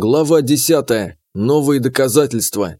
Глава 10. Новые доказательства.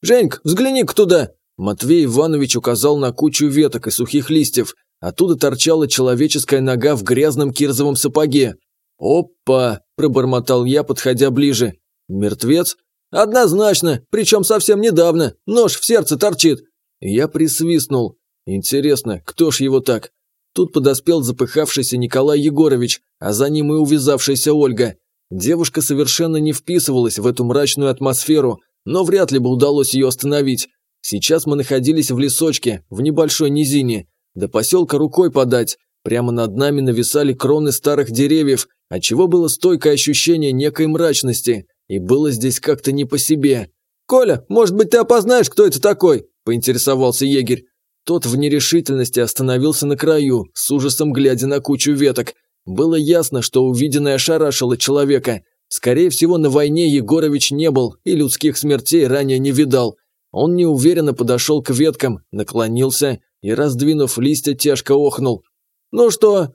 «Женьк, взгляни-ка туда!» Матвей Иванович указал на кучу веток и сухих листьев. Оттуда торчала человеческая нога в грязном кирзовом сапоге. «Опа!» – пробормотал я, подходя ближе. «Мертвец?» «Однозначно, причем совсем недавно. Нож в сердце торчит». Я присвистнул. «Интересно, кто ж его так?» Тут подоспел запыхавшийся Николай Егорович, а за ним и увязавшаяся Ольга. Девушка совершенно не вписывалась в эту мрачную атмосферу, но вряд ли бы удалось ее остановить. Сейчас мы находились в лесочке, в небольшой низине. До поселка рукой подать. Прямо над нами нависали кроны старых деревьев, отчего было стойкое ощущение некой мрачности. И было здесь как-то не по себе. «Коля, может быть, ты опознаешь, кто это такой?» – поинтересовался егерь. Тот в нерешительности остановился на краю, с ужасом глядя на кучу веток – было ясно, что увиденное ошарашило человека. Скорее всего, на войне Егорович не был и людских смертей ранее не видал. Он неуверенно подошел к веткам, наклонился и, раздвинув листья, тяжко охнул. «Ну что?»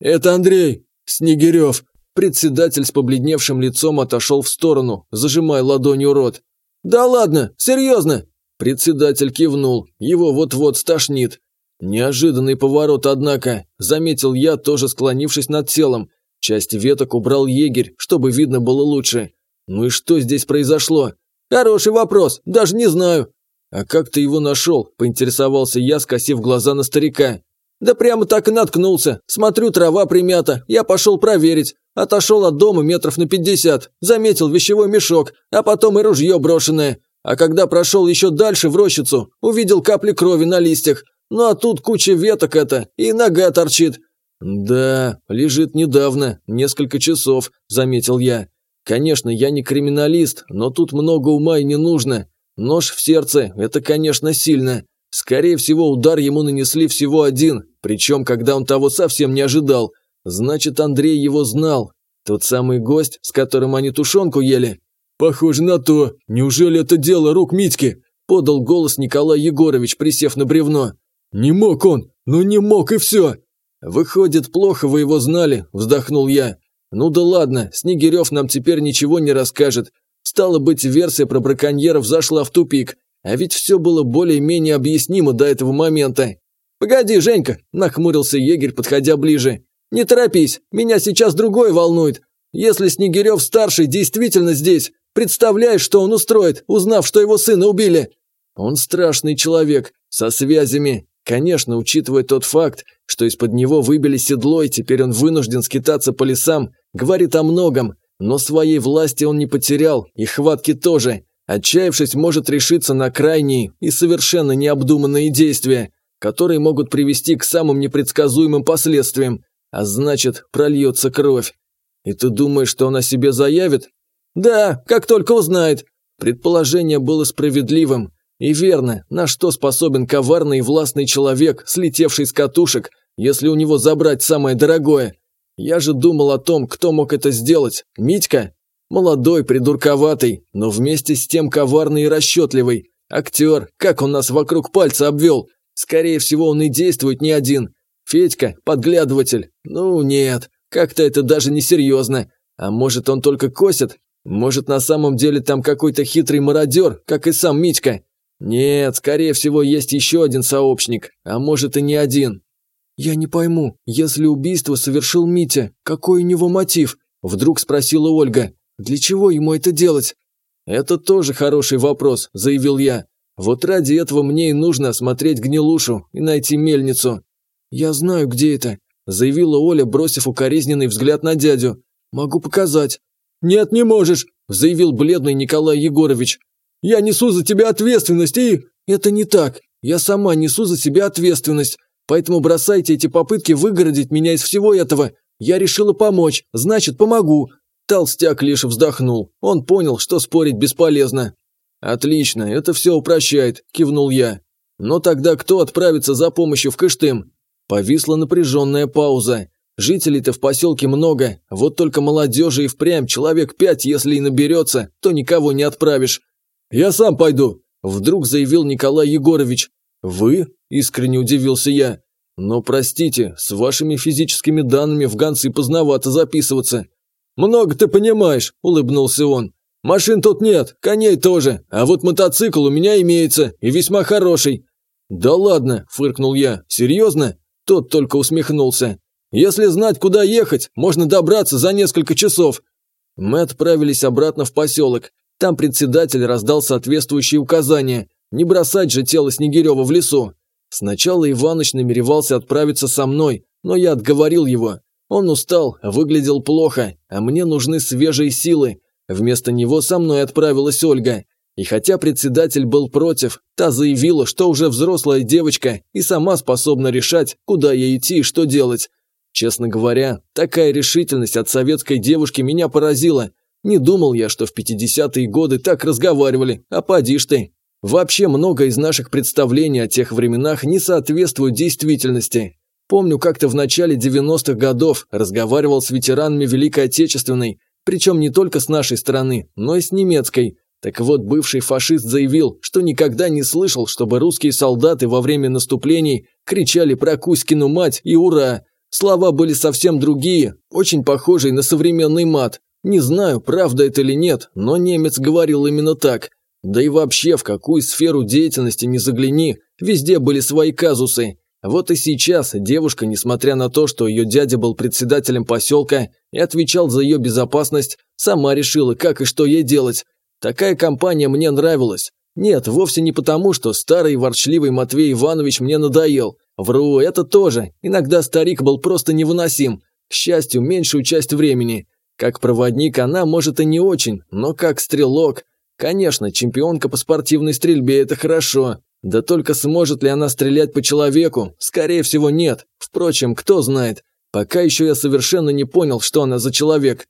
«Это Андрей Снегирев». Председатель с побледневшим лицом отошел в сторону, зажимая ладонью рот. «Да ладно, серьезно?» Председатель кивнул, его вот-вот стошнит. Неожиданный поворот, однако, заметил я, тоже склонившись над телом. Часть веток убрал егерь, чтобы видно было лучше. Ну и что здесь произошло? Хороший вопрос, даже не знаю. А как ты его нашел? Поинтересовался я, скосив глаза на старика. Да прямо так и наткнулся. Смотрю, трава примята. Я пошел проверить. Отошел от дома метров на пятьдесят. Заметил вещевой мешок, а потом и ружье брошенное. А когда прошел еще дальше в рощицу, увидел капли крови на листьях. Ну а тут куча веток это, и нога торчит». «Да, лежит недавно, несколько часов», – заметил я. «Конечно, я не криминалист, но тут много ума и не нужно. Нож в сердце – это, конечно, сильно. Скорее всего, удар ему нанесли всего один, причем, когда он того совсем не ожидал. Значит, Андрей его знал. Тот самый гость, с которым они тушенку ели?» «Похоже на то. Неужели это дело рук Митьки?» – подал голос Николай Егорович, присев на бревно. «Не мог он! Ну не мог и все!» «Выходит, плохо вы его знали», – вздохнул я. «Ну да ладно, Снегирев нам теперь ничего не расскажет. Стало быть, версия про браконьеров зашла в тупик. А ведь все было более-менее объяснимо до этого момента». «Погоди, Женька», – нахмурился егерь, подходя ближе. «Не торопись, меня сейчас другое волнует. Если Снегирев-старший действительно здесь, представляешь, что он устроит, узнав, что его сына убили?» «Он страшный человек, со связями, Конечно, учитывая тот факт, что из-под него выбили седло и теперь он вынужден скитаться по лесам, говорит о многом, но своей власти он не потерял, и хватки тоже. Отчаявшись, может решиться на крайние и совершенно необдуманные действия, которые могут привести к самым непредсказуемым последствиям, а значит, прольется кровь. И ты думаешь, что он о себе заявит? Да, как только узнает. Предположение было справедливым, и верно, на что способен коварный и властный человек, слетевший с катушек, если у него забрать самое дорогое? Я же думал о том, кто мог это сделать. Митька? Молодой, придурковатый, но вместе с тем коварный и расчетливый. Актер, как он нас вокруг пальца обвел. Скорее всего, он и действует не один. Федька, подглядыватель. Ну нет, как-то это даже несерьезно. А может, он только косит? Может, на самом деле там какой-то хитрый мародер, как и сам Митька? «Нет, скорее всего, есть еще один сообщник, а может и не один». «Я не пойму, если убийство совершил Митя, какой у него мотив?» – вдруг спросила Ольга. «Для чего ему это делать?» «Это тоже хороший вопрос», – заявил я. «Вот ради этого мне и нужно осмотреть гнилушу и найти мельницу». «Я знаю, где это», – заявила Оля, бросив укоризненный взгляд на дядю. «Могу показать». «Нет, не можешь», – заявил бледный Николай Егорович. Я несу за тебя ответственность и...» «Это не так. Я сама несу за себя ответственность. Поэтому бросайте эти попытки выгородить меня из всего этого. Я решила помочь, значит, помогу». Толстяк лишь вздохнул. Он понял, что спорить бесполезно. «Отлично, это все упрощает», – кивнул я. «Но тогда кто отправится за помощью в Кыштым?» Повисла напряженная пауза. Жителей-то в поселке много, вот только молодежи и впрямь человек пять, если и наберется, то никого не отправишь. «Я сам пойду», – вдруг заявил Николай Егорович. «Вы?» – искренне удивился я. «Но простите, с вашими физическими данными в гонцы поздновато записываться». «Много ты понимаешь», – улыбнулся он. «Машин тут нет, коней тоже, а вот мотоцикл у меня имеется, и весьма хороший». «Да ладно», – фыркнул я, – «серьезно?» Тот только усмехнулся. «Если знать, куда ехать, можно добраться за несколько часов». Мы отправились обратно в поселок. Там председатель раздал соответствующие указания. Не бросать же тело Снегирева в лесу. Сначала Иваныч намеревался отправиться со мной, но я отговорил его. Он устал, выглядел плохо, а мне нужны свежие силы. Вместо него со мной отправилась Ольга. И хотя председатель был против, та заявила, что уже взрослая девочка и сама способна решать, куда ей идти и что делать. Честно говоря, такая решительность от советской девушки меня поразила. Не думал я, что в 50-е годы так разговаривали, а поди ж ты. Вообще много из наших представлений о тех временах не соответствуют действительности. Помню, как-то в начале 90-х годов разговаривал с ветеранами Великой Отечественной, причем не только с нашей стороны, но и с немецкой. Так вот, бывший фашист заявил, что никогда не слышал, чтобы русские солдаты во время наступлений кричали про Кузькину мать и «Ура!». Слова были совсем другие, очень похожие на современный мат. Не знаю, правда это или нет, но немец говорил именно так – да и вообще, в какую сферу деятельности не загляни, везде были свои казусы. Вот и сейчас девушка, несмотря на то, что ее дядя был председателем поселка и отвечал за ее безопасность, сама решила, как и что ей делать. Такая компания мне нравилась. Нет, вовсе не потому, что старый ворчливый Матвей Иванович мне надоел. Вру, это тоже. Иногда старик был просто невыносим. К счастью, меньшую часть времени. Как проводник она, может, и не очень, но как стрелок. Конечно, чемпионка по спортивной стрельбе – это хорошо. Да только сможет ли она стрелять по человеку? Скорее всего, нет. Впрочем, кто знает. Пока еще я совершенно не понял, что она за человек.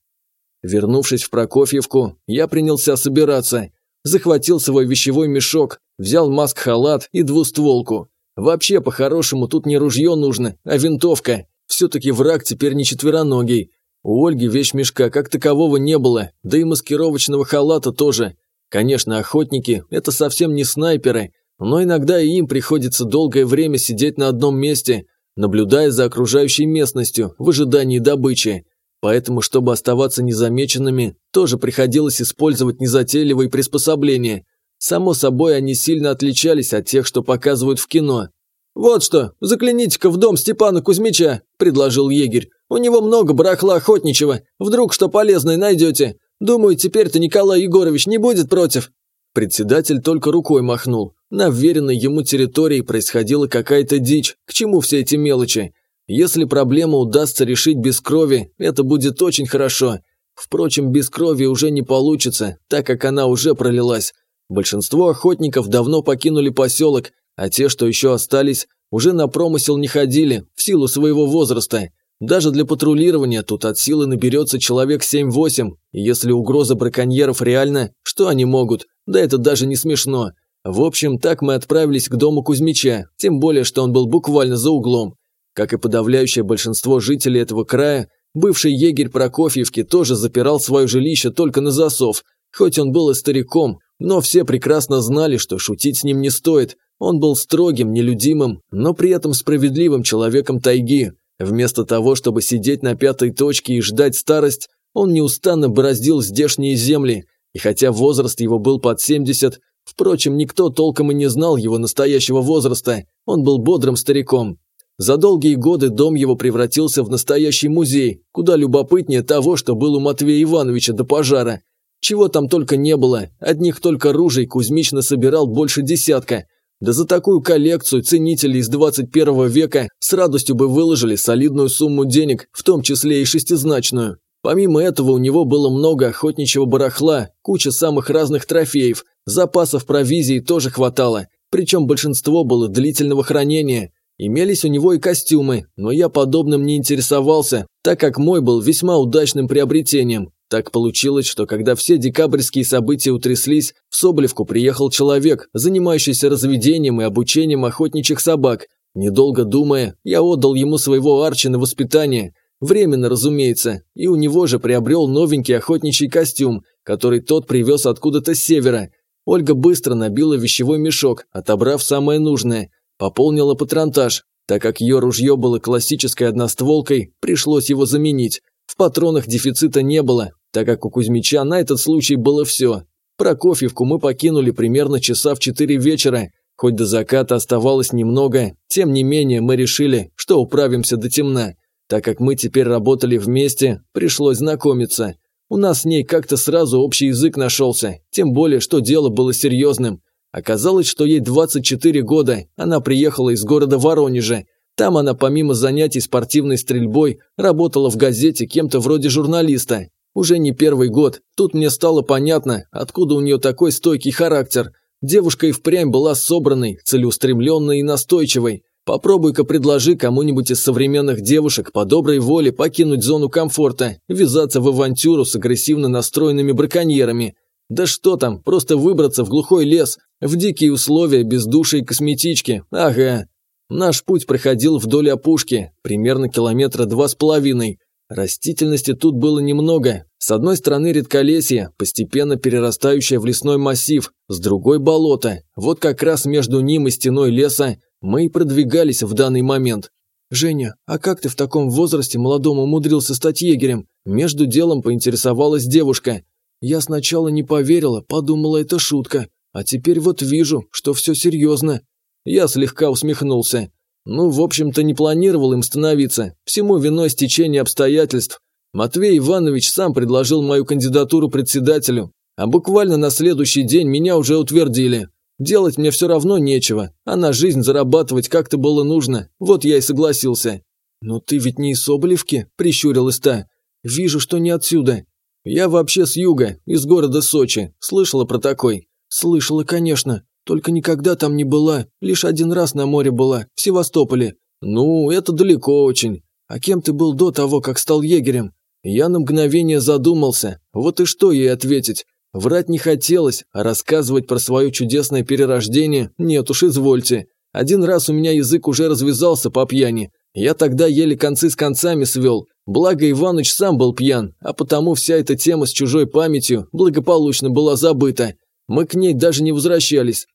Вернувшись в Прокофьевку, я принялся собираться. Захватил свой вещевой мешок, взял маск-халат и двустволку. Вообще, по-хорошему, тут не ружье нужно, а винтовка. Все-таки враг теперь не четвероногий. У Ольги вещмешка как такового не было, да и маскировочного халата тоже. Конечно, охотники – это совсем не снайперы, но иногда и им приходится долгое время сидеть на одном месте, наблюдая за окружающей местностью в ожидании добычи. Поэтому, чтобы оставаться незамеченными, тоже приходилось использовать незатейливые приспособления. Само собой, они сильно отличались от тех, что показывают в кино. «Вот что, загляните-ка в дом Степана Кузьмича», – предложил егерь. «У него много барахла охотничьего, вдруг что полезное найдете. Думаю, теперь-то Николай Егорович не будет против». Председатель только рукой махнул. На вверенной ему территории происходила какая-то дичь. К чему все эти мелочи? Если проблему удастся решить без крови, это будет очень хорошо. Впрочем, без крови уже не получится, так как она уже пролилась. Большинство охотников давно покинули поселок, а те, что еще остались, уже на промысел не ходили в силу своего возраста. Даже для патрулирования тут от силы наберется человек 7-8, и если угроза браконьеров реальна, что они могут? Да это даже не смешно. В общем, так мы отправились к дому Кузьмича, тем более, что он был буквально за углом. Как и подавляющее большинство жителей этого края, бывший егерь Прокофьевки тоже запирал свое жилище только на засов, хоть он был и стариком, но все прекрасно знали, что шутить с ним не стоит. Он был строгим, нелюдимым, но при этом справедливым человеком тайги. Вместо того, чтобы сидеть на пятой точке и ждать старость, он неустанно бороздил здешние земли, и хотя возраст его был под 70, впрочем, никто толком и не знал его настоящего возраста, он был бодрым стариком. За долгие годы дом его превратился в настоящий музей, куда любопытнее того, что был у Матвея Ивановича до пожара. Чего там только не было, одних только ружей Кузьмич насобирал больше десятка, да за такую коллекцию ценители из 21 века с радостью бы выложили солидную сумму денег, в том числе и шестизначную. Помимо этого у него было много охотничьего барахла, куча самых разных трофеев, запасов провизии тоже хватало, причем большинство было длительного хранения. Имелись у него и костюмы, но я подобным не интересовался, так как мой был весьма удачным приобретением. Так получилось, что когда все декабрьские события утряслись, в Соболевку приехал человек, занимающийся разведением и обучением охотничьих собак. Недолго думая, я отдал ему своего Арчи на воспитание. Временно, разумеется, и у него же приобрел новенький охотничий костюм, который тот привез откуда-то с севера. Ольга быстро набила вещевой мешок, отобрав самое нужное. Пополнила патронтаж. Так как ее ружье было классической одностволкой, пришлось его заменить. В патронах дефицита не было, так как у Кузьмича на этот случай было все. Прокофьевку мы покинули примерно часа в четыре вечера. Хоть до заката оставалось немного, тем не менее мы решили, что управимся до темна. Так как мы теперь работали вместе, пришлось знакомиться. У нас с ней как-то сразу общий язык нашелся, тем более, что дело было серьезным. Оказалось, что ей 24 года, она приехала из города Воронежа. Там она помимо занятий спортивной стрельбой работала в газете кем-то вроде журналиста. Уже не первый год, тут мне стало понятно, откуда у нее такой стойкий характер. Девушка и впрямь была собранной, целеустремленной и настойчивой. Попробуй-ка предложи кому-нибудь из современных девушек по доброй воле покинуть зону комфорта, ввязаться в авантюру с агрессивно настроенными браконьерами. Да что там, просто выбраться в глухой лес, в дикие условия, без души и косметички. Ага. Наш путь проходил вдоль опушки, примерно километра два с половиной. Растительности тут было немного. С одной стороны редколесье, постепенно перерастающее в лесной массив, с другой – болото. Вот как раз между ним и стеной леса мы и продвигались в данный момент. «Женя, а как ты в таком возрасте молодом умудрился стать егерем?» Между делом поинтересовалась девушка. Я сначала не поверила, подумала, это шутка. А теперь вот вижу, что все серьезно. Я слегка усмехнулся. Ну, в общем-то, не планировал им становиться. Всему виной стечение обстоятельств. Матвей Иванович сам предложил мою кандидатуру председателю. А буквально на следующий день меня уже утвердили. Делать мне все равно нечего, а на жизнь зарабатывать как-то было нужно. Вот я и согласился. «Но ты ведь не из Соболевки?» – прищурилась та. «Вижу, что не отсюда. «Я вообще с юга, из города Сочи. Слышала про такой?» «Слышала, конечно. Только никогда там не была. Лишь один раз на море была, в Севастополе». «Ну, это далеко очень. А кем ты был до того, как стал егерем?» Я на мгновение задумался. Вот и что ей ответить. Врать не хотелось, а рассказывать про свое чудесное перерождение нет уж извольте. Один раз у меня язык уже развязался по пьяни. Я тогда еле концы с концами свел. Благо Иваныч сам был пьян, а потому вся эта тема с чужой памятью благополучно была забыта. Мы к ней даже не возвращались.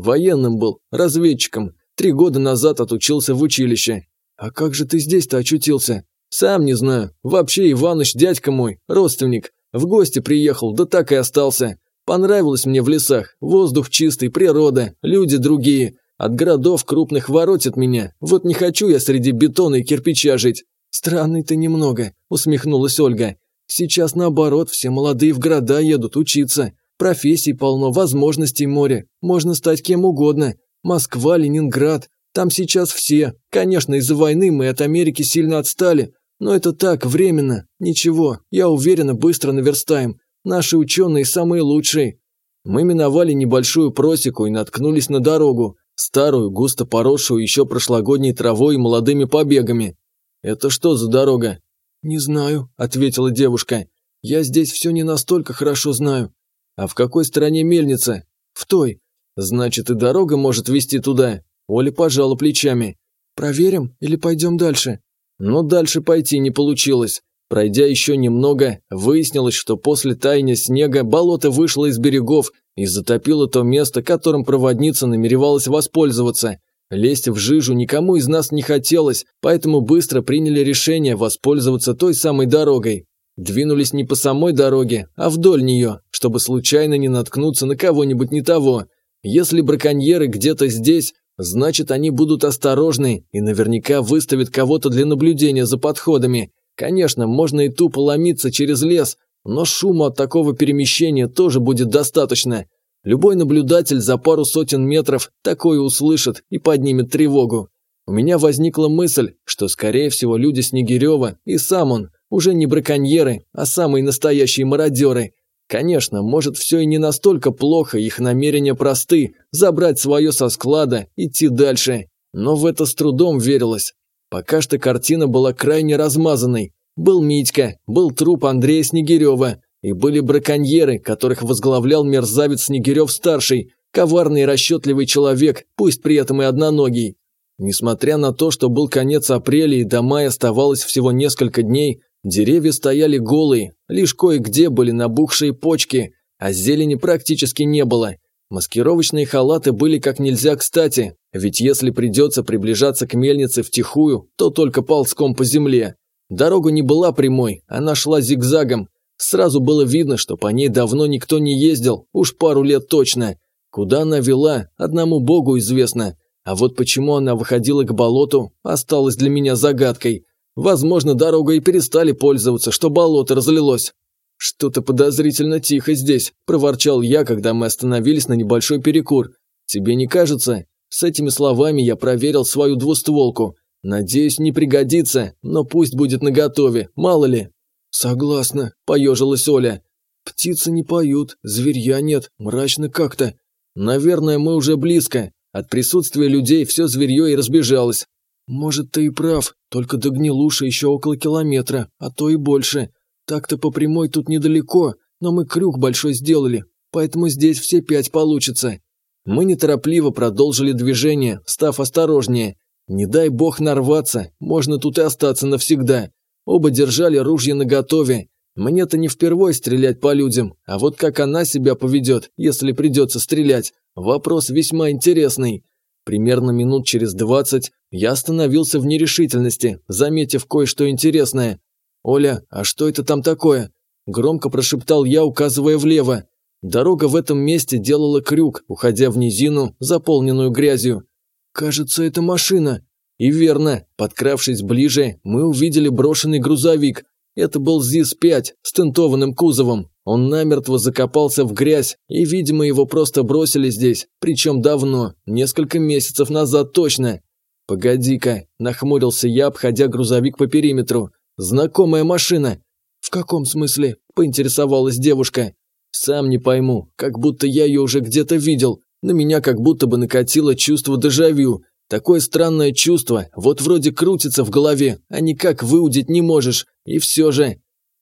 Военным был, разведчиком. Три года назад отучился в училище. А как же ты здесь-то очутился? Сам не знаю. Вообще Иваныч дядька мой, родственник. В гости приехал, да так и остался. Понравилось мне в лесах. Воздух чистый, природа, люди другие. От городов крупных воротит меня. Вот не хочу я среди бетона и кирпича жить. Странный ты немного, усмехнулась Ольга. Сейчас наоборот, все молодые в города едут учиться. Профессий полно, возможностей море. Можно стать кем угодно. Москва, Ленинград. Там сейчас все. Конечно, из-за войны мы от Америки сильно отстали. Но это так, временно. Ничего, я уверена, быстро наверстаем. Наши ученые самые лучшие. Мы миновали небольшую просеку и наткнулись на дорогу. Старую, густо поросшую еще прошлогодней травой и молодыми побегами. «Это что за дорога?» «Не знаю», – ответила девушка. «Я здесь все не настолько хорошо знаю». «А в какой стране мельница?» «В той». «Значит, и дорога может вести туда». Оля пожала плечами. «Проверим или пойдем дальше?» Но дальше пойти не получилось. Пройдя еще немного, выяснилось, что после таяния снега болото вышло из берегов и затопило то место, которым проводница намеревалась воспользоваться. Лезть в жижу никому из нас не хотелось, поэтому быстро приняли решение воспользоваться той самой дорогой. Двинулись не по самой дороге, а вдоль нее, чтобы случайно не наткнуться на кого-нибудь не того. Если браконьеры где-то здесь, значит они будут осторожны и наверняка выставят кого-то для наблюдения за подходами. Конечно, можно и тупо ломиться через лес, но шума от такого перемещения тоже будет достаточно. Любой наблюдатель за пару сотен метров такое услышит и поднимет тревогу. У меня возникла мысль, что, скорее всего, люди Снегирева и сам он уже не браконьеры, а самые настоящие мародеры. Конечно, может, все и не настолько плохо, их намерения просты – забрать свое со склада, идти дальше. Но в это с трудом верилось. Пока что картина была крайне размазанной. Был Митька, был труп Андрея Снегирева, и были браконьеры, которых возглавлял мерзавец Снегирев-старший, коварный и расчетливый человек, пусть при этом и одноногий. Несмотря на то, что был конец апреля и до мая оставалось всего несколько дней, деревья стояли голые, лишь кое-где были набухшие почки, а зелени практически не было. Маскировочные халаты были как нельзя кстати, ведь если придется приближаться к мельнице втихую, то только ползком по земле. Дорога не была прямой, она шла зигзагом. Сразу было видно, что по ней давно никто не ездил, уж пару лет точно. Куда она вела, одному богу известно. А вот почему она выходила к болоту, осталось для меня загадкой. Возможно, дорогой и перестали пользоваться, что болото разлилось. «Что-то подозрительно тихо здесь», – проворчал я, когда мы остановились на небольшой перекур. «Тебе не кажется?» С этими словами я проверил свою двустволку. Надеюсь, не пригодится, но пусть будет наготове, мало ли. Согласна, поежилась Оля. Птицы не поют, зверья нет, мрачно как-то. Наверное, мы уже близко. От присутствия людей все зверье и разбежалось. Может, ты и прав, только до гнилуши еще около километра, а то и больше. Так-то по прямой тут недалеко, но мы крюк большой сделали, поэтому здесь все пять получится. Мы неторопливо продолжили движение, став осторожнее. Не дай бог нарваться, можно тут и остаться навсегда. Оба держали ружья наготове. Мне-то не впервой стрелять по людям, а вот как она себя поведет, если придется стрелять, вопрос весьма интересный. Примерно минут через двадцать я остановился в нерешительности, заметив кое-что интересное. «Оля, а что это там такое?» Громко прошептал я, указывая влево. Дорога в этом месте делала крюк, уходя в низину, заполненную грязью. «Кажется, это машина». И верно, подкравшись ближе, мы увидели брошенный грузовик. Это был ЗИС-5 с тентованным кузовом. Он намертво закопался в грязь, и, видимо, его просто бросили здесь, причем давно, несколько месяцев назад точно. «Погоди-ка», – нахмурился я, обходя грузовик по периметру. «Знакомая машина». «В каком смысле?» – поинтересовалась девушка. «Сам не пойму, как будто я ее уже где-то видел. На меня как будто бы накатило чувство дежавю. Такое странное чувство, вот вроде крутится в голове, а никак выудить не можешь. И все же...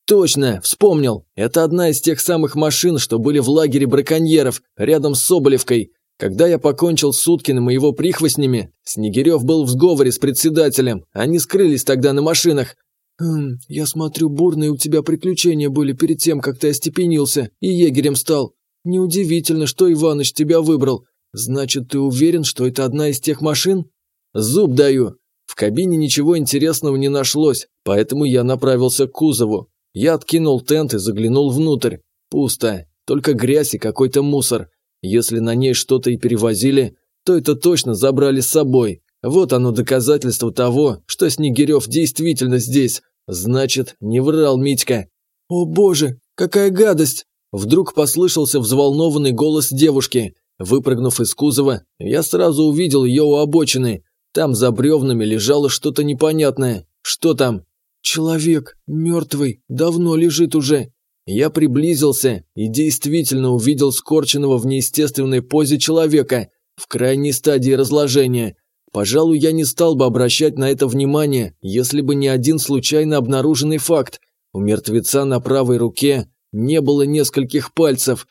Точно, вспомнил. Это одна из тех самых машин, что были в лагере браконьеров, рядом с Соболевкой. Когда я покончил с Уткиным и его прихвостнями, Снегирев был в сговоре с председателем. Они скрылись тогда на машинах. «Хм, я смотрю, бурные у тебя приключения были перед тем, как ты остепенился и егерем стал. Неудивительно, что Иваныч тебя выбрал. Значит, ты уверен, что это одна из тех машин? Зуб даю. В кабине ничего интересного не нашлось, поэтому я направился к кузову. Я откинул тент и заглянул внутрь. Пусто. Только грязь и какой-то мусор. Если на ней что-то и перевозили, то это точно забрали с собой. Вот оно доказательство того, что Снегирев действительно здесь. Значит, не врал Митька. «О боже, какая гадость!» Вдруг послышался взволнованный голос девушки. Выпрыгнув из кузова, я сразу увидел ее у обочины. Там за бревнами лежало что-то непонятное. Что там? Человек, мертвый, давно лежит уже. Я приблизился и действительно увидел скорченного в неестественной позе человека в крайней стадии разложения. Пожалуй, я не стал бы обращать на это внимание, если бы не один случайно обнаруженный факт. У мертвеца на правой руке не было нескольких пальцев.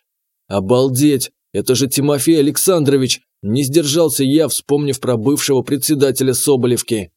Обалдеть! Это же Тимофей Александрович! Не сдержался я, вспомнив про бывшего председателя Соболевки.